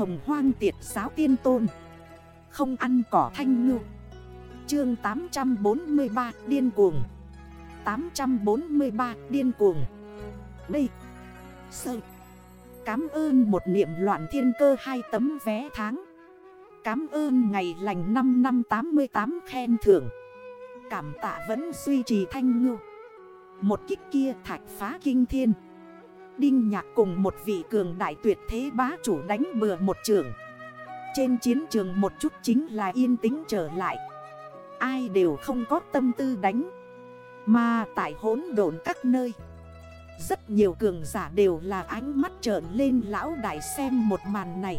Hồng hoang tiệt giáo tiên tôn. Không ăn cỏ thanh ngư. Chương 843 điên cuồng. 843 điên cuồng. Đây. Sơ. Cám ơn một niệm loạn thiên cơ hai tấm vé tháng. Cám ơn ngày lành 5 năm 88 khen thưởng. Cảm tạ vẫn duy trì thanh ngư. Một kích kia thạch phá kinh thiên. Đinh nhạc cùng một vị cường đại tuyệt thế bá chủ đánh bừa một trường. Trên chiến trường một chút chính là yên tĩnh trở lại. Ai đều không có tâm tư đánh. Mà tại hốn độn các nơi, Rất nhiều cường giả đều là ánh mắt trợn lên lão đại xem một màn này.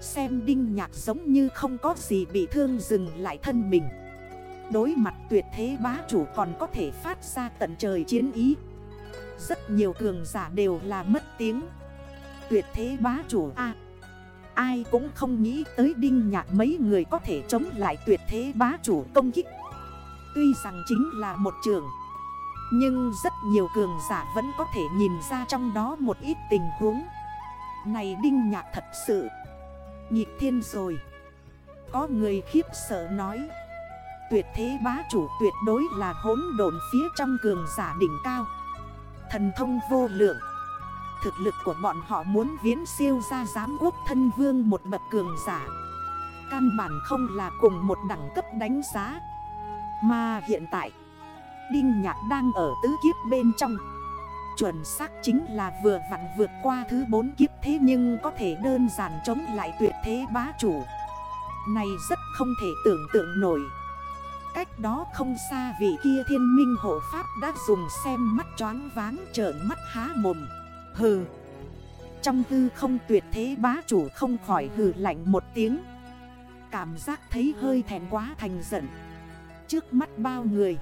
Xem đinh nhạc giống như không có gì bị thương dừng lại thân mình. Đối mặt tuyệt thế bá chủ còn có thể phát ra tận trời chiến ý. Rất nhiều cường giả đều là mất tiếng. Tuyệt thế bá chủ A. Ai cũng không nghĩ tới đinh nhạc mấy người có thể chống lại tuyệt thế bá chủ công kích. Tuy rằng chính là một trường, Nhưng rất nhiều cường giả vẫn có thể nhìn ra trong đó một ít tình huống. Này đinh nhạc thật sự Nhịp thiên rồi. Có người khiếp sợ nói, Tuyệt thế bá chủ tuyệt đối là hốn độn phía trong cường giả đỉnh cao. Thần thông vô lượng. Thực lực của bọn họ muốn viễn siêu ra giám quốc thân vương một bậc cường giả. Căn bản không là cùng một đẳng cấp đánh giá. Mà hiện tại, Đinh Nhạc đang ở tứ kiếp bên trong. Chuẩn xác chính là vừa vặn vượt qua thứ bốn kiếp Thế nhưng có thể đơn giản chống lại tuyệt thế bá chủ. Này rất không thể tưởng tượng nổi. Cách đó không xa vị kia thiên minh hộ pháp đã dùng xem mắt choáng váng trợn mắt há mồm. Hừ. Trong tư không tuyệt thế bá chủ không khỏi hừ lạnh một tiếng. Cảm giác thấy hơi thèm quá thành giận. Trước mắt bao người.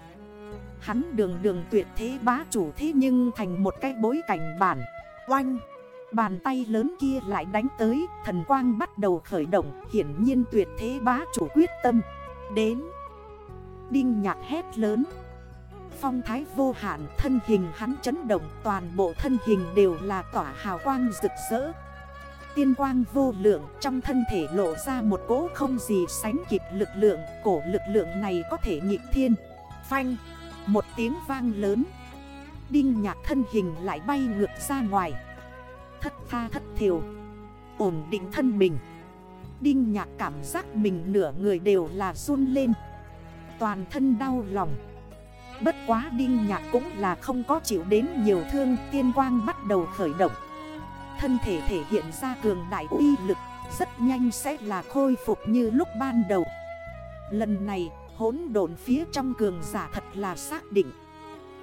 Hắn đường đường tuyệt thế bá chủ thế nhưng thành một cái bối cảnh bản. Oanh. Bàn tay lớn kia lại đánh tới, Thần quang bắt đầu khởi động, Hiển nhiên tuyệt thế bá chủ quyết tâm. Đến. Đinh nhạc hét lớn. Phong thái vô hạn, thân hình hắn chấn động, Toàn bộ thân hình đều là tỏa hào quang rực rỡ. Tiên quang vô lượng, trong thân thể lộ ra một cỗ không gì sánh kịp lực lượng, Cổ lực lượng này có thể nhịp thiên, Phanh, Một tiếng vang lớn. Đinh nhạc thân hình lại bay ngược ra ngoài. Thất tha thất thiểu, Ổn định thân mình. Đinh nhạc cảm giác mình nửa người đều là run lên. Toàn thân đau lòng. Bất quá đinh nhạc cũng là không có chịu đến nhiều thương, Tiên quang bắt đầu khởi động. Thân thể thể hiện ra cường đại uy lực, Rất nhanh sẽ là khôi phục như lúc ban đầu. Lần này, hỗn độn phía trong cường giả thật là xác định.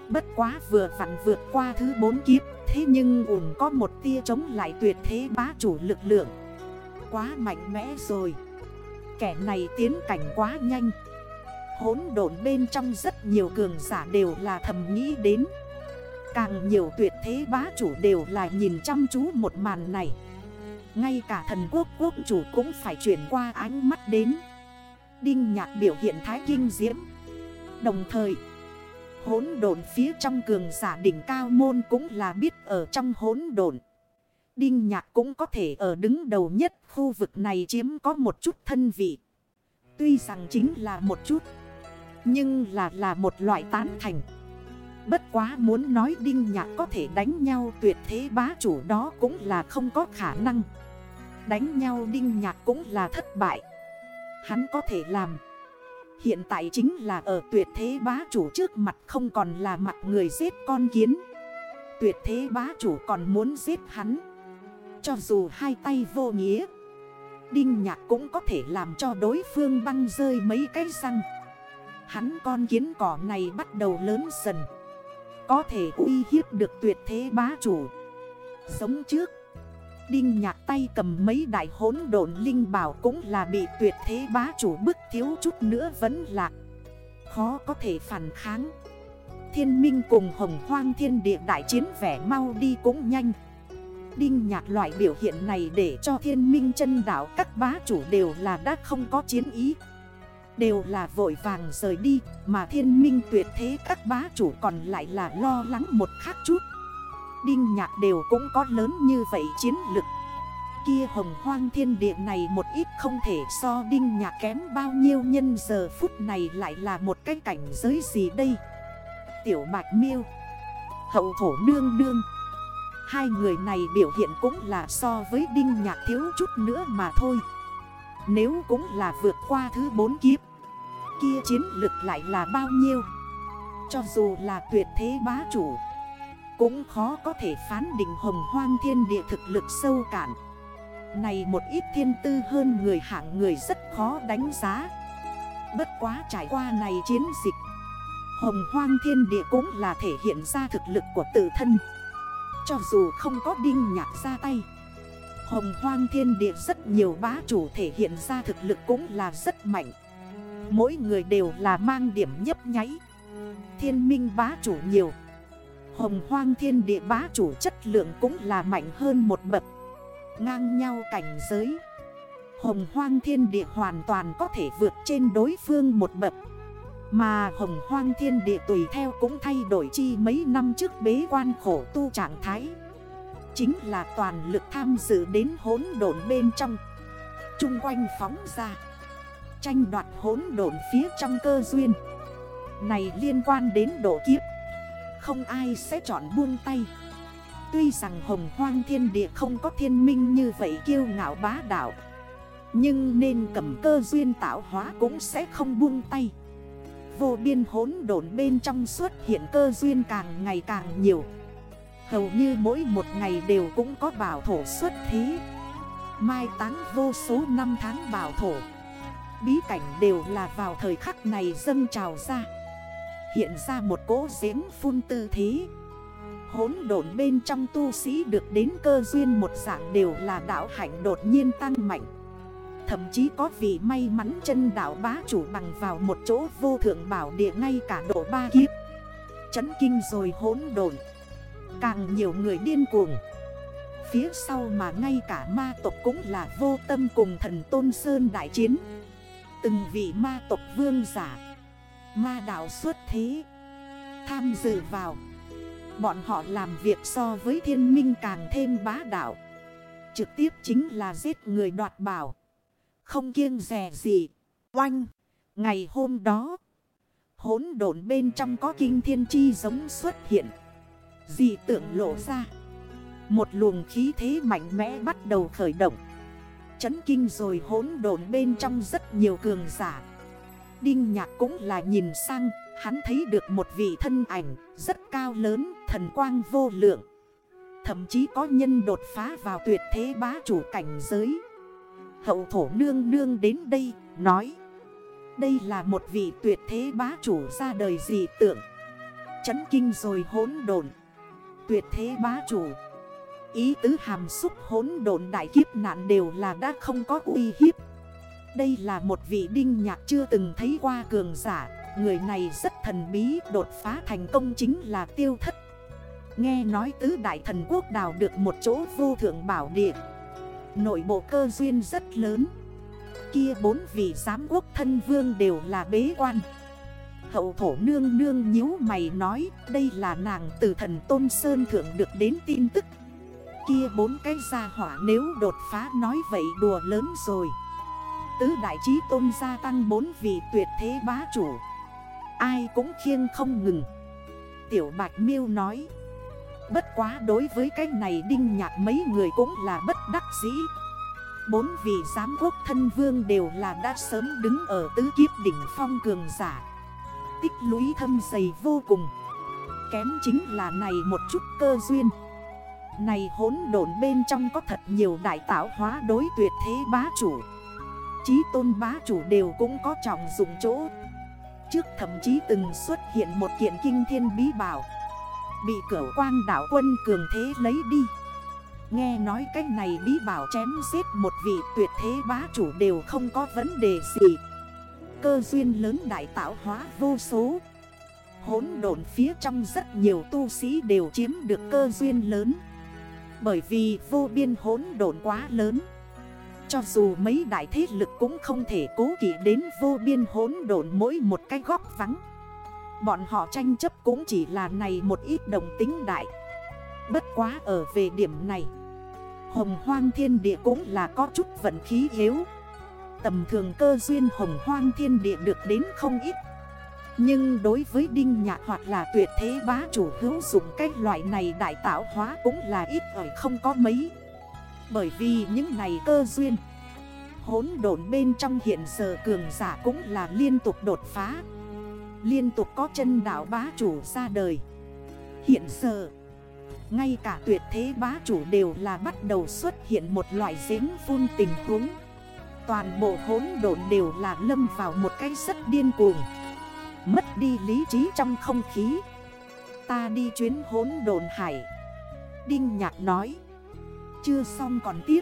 Bất quá vừa vặn vượt qua thứ bốn kiếp, Thế nhưng ủng có một tia chống lại tuyệt thế bá chủ lực lượng. Quá mạnh mẽ rồi. Kẻ này tiến cảnh quá nhanh. Hốn độn bên trong rất nhiều cường giả đều là thầm nghĩ đến. Càng nhiều tuyệt thế bá chủ đều là nhìn chăm chú một màn này. Ngay cả thần quốc quốc chủ cũng phải chuyển qua ánh mắt đến. Đinh nhạc biểu hiện thái kinh diễm. Đồng thời Hốn độn phía trong cường giả đỉnh cao môn cũng là biết ở trong hốn độn. Đinh nhạc cũng có thể ở đứng đầu nhất khu vực này chiếm có một chút thân vị. Tuy rằng chính là một chút nhưng là là một loại tán thành. Bất quá muốn nói Đinh Nhạc có thể đánh nhau tuyệt thế bá chủ đó cũng là không có khả năng. Đánh nhau Đinh Nhạc cũng là thất bại. Hắn có thể làm. Hiện tại chính là ở tuyệt thế bá chủ trước mặt không còn là mặt người giết con kiến. Tuyệt thế bá chủ còn muốn giết hắn. Cho dù hai tay vô nghĩa, Đinh nhạc cũng có thể làm cho đối phương băng rơi mấy cái răng. Hắn con kiến cỏ này bắt đầu lớn dần. Có thể uy hiếp được tuyệt thế bá chủ. Giống trước, Đinh nhạc tay cầm mấy đại hốn độn linh bảo cũng là bị tuyệt thế bá chủ bức thiếu chút nữa vẫn lạc Khó có thể phản kháng. Thiên minh cùng hồng hoang thiên địa đại chiến vẻ mau đi cũng nhanh. Đinh nhạc loại biểu hiện này để cho thiên minh chân đảo các bá chủ đều là đã không có chiến ý. Đều là vội vàng rời đi, Mà thiên minh tuyệt thế các bá chủ còn lại là lo lắng một khác chút. Đinh nhạc đều cũng có lớn như vậy chiến lực. Kia hồng hoang thiên địa này một ít không thể so đinh nhạc kém bao nhiêu nhân giờ phút này lại là một cái cảnh giới gì đây? Tiểu bạch miêu, Hậu thổ nương nương. Hai người này biểu hiện cũng là so với đinh nhạc thiếu chút nữa mà thôi. Nếu cũng là vượt qua thứ bốn kiếp, Kia chiến lực lại là bao nhiêu? Cho dù là tuyệt thế bá chủ, Cũng khó có thể phán định hồng hoang thiên địa thực lực sâu cạn. Này một ít thiên tư hơn người hạng người rất khó đánh giá. Bất quá trải qua này chiến dịch, Hồng hoang thiên địa cũng là thể hiện ra thực lực của tự thân. Cho dù không có đinh nhạc ra tay Hồng hoang thiên địa rất nhiều bá chủ thể hiện ra thực lực cũng là rất mạnh. Mỗi người đều là mang điểm nhấp nháy. Thiên minh bá chủ nhiều. Hồng hoang thiên địa bá chủ chất lượng cũng là mạnh hơn một bậc. Ngang nhau cảnh giới. Hồng hoang thiên địa hoàn toàn có thể vượt trên đối phương một bậc. Mà hồng hoang thiên địa tùy theo cũng thay đổi chi mấy năm trước bế quan khổ tu trạng thái. Chính là toàn lực tham dự đến hốn độn bên trong. Trung quanh phóng ra, Tranh đoạt hốn độn phía trong cơ duyên. Này liên quan đến độ kiếp, Không ai sẽ chọn buông tay. Tuy rằng hồng hoang thiên địa không có thiên minh như vậy kiêu ngạo bá đạo, Nhưng nên cầm cơ duyên tạo hóa cũng sẽ không buông tay. Vô biên hốn độn bên trong xuất hiện cơ duyên càng ngày càng nhiều. Hầu như mỗi một ngày đều cũng có bảo thổ xuất thí. Mai táng vô số năm tháng bảo thổ. Bí cảnh đều là vào thời khắc này dâng trào ra. Hiện ra một cỗ giếng phun tư thế Hốn độn bên trong tu sĩ được đến cơ duyên một dạng đều là đạo hạnh đột nhiên tăng mạnh. Thậm chí có vị may mắn chân đảo bá chủ bằng vào một chỗ vô thượng bảo địa ngay cả độ ba kiếp. Chấn kinh rồi hốn đồn Càng nhiều người điên cuồng. Phía sau mà ngay cả ma tộc cũng là vô tâm cùng thần Tôn Sơn đại chiến. Từng vị ma tộc vương giả, Ma đạo xuất thế, Tham dự vào. Bọn họ làm việc so với thiên minh càng thêm bá đạo. Trực tiếp chính là giết người đoạt bảo. Không kiêng rè gì. Oanh! Ngày hôm đó Hốn độn bên trong có kinh thiên chi giống xuất hiện. Dị tượng lộ ra Một luồng khí thế mạnh mẽ bắt đầu khởi động Chấn kinh rồi hỗn độn bên trong rất nhiều cường giả Đinh nhạc cũng là nhìn sang Hắn thấy được một vị thân ảnh rất cao lớn, thần quang vô lượng. Thậm chí có nhân đột phá vào tuyệt thế bá chủ cảnh giới. Hậu thổ nương nương đến đây, nói. Đây là một vị tuyệt thế bá chủ ra đời dị tượng. Chấn kinh rồi hỗn đồn. Tuyệt thế bá chủ. Ý tứ hàm xúc hốn độn đại kiếp nạn đều là đã không có uy hiếp. Đây là một vị đinh nhạc chưa từng thấy qua cường giả. Người này rất thần bí, đột phá thành công chính là tiêu thất. Nghe nói tứ đại thần quốc đào được một chỗ vô thượng bảo địa. Nội bộ cơ duyên rất lớn. Kia bốn vị giám quốc thân vương đều là bế quan. Hậu thổ nương nương nhíu mày nói, Đây là nàng từ thần Tôn Sơn Thượng được đến tin tức. Kia bốn cái gia hỏa nếu đột phá nói vậy đùa lớn rồi. Tứ đại trí tôn gia tăng bốn vị tuyệt thế bá chủ. Ai cũng khiêng không ngừng. Tiểu Bạch Miêu nói, Bất quá đối với cái này đinh nhạc mấy người cũng là bất đắc dĩ. Bốn vị giám quốc thân vương đều là đã sớm đứng ở tứ kiếp đỉnh phong cường giả. Tích lũy thâm dày vô cùng. Kém chính là này một chút cơ duyên. Này hốn độn bên trong có thật nhiều đại tạo hóa đối tuyệt thế bá chủ. Chí tôn bá chủ đều cũng có trọng dụng chỗ. Trước thậm chí từng xuất hiện một kiện kinh thiên bí bảo. Bị cửa quang đảo quân cường thế lấy đi. Nghe nói cách này bí bảo chém giết một vị tuyệt thế bá chủ đều không có vấn đề gì. Cơ duyên lớn đại tạo hóa vô số. Hốn độn phía trong rất nhiều tu sĩ đều chiếm được cơ duyên lớn. Bởi vì vô biên hốn độn quá lớn, cho dù mấy đại thế lực cũng không thể cố kỷ đến vô biên hốn độn mỗi một cái góc vắng. Bọn họ tranh chấp cũng chỉ là này một ít đồng tính đại. Bất quá ở về điểm này, Hồng hoang thiên địa cũng là có chút vận khí yếu. Tầm thường cơ duyên hồng hoang thiên địa được đến không ít. Nhưng đối với đinh nhạc hoặc là tuyệt thế bá chủ hữu dụng cái loại này đại tạo hóa cũng là ít ở không có mấy. Bởi vì những này cơ duyên Hốn độn bên trong hiện giờ cường giả cũng là liên tục đột phá. Liên tục có chân đảo bá chủ ra đời. Hiện giờ, Ngay cả tuyệt thế bá chủ đều là bắt đầu xuất hiện một loại giếng phun tình huống. Toàn bộ hốn độn đều là lâm vào một cái rất điên cuồng. Mất đi lý trí trong không khí. Ta đi chuyến hốn đồn hải. Đinh nhạc nói. Chưa xong còn tiếp.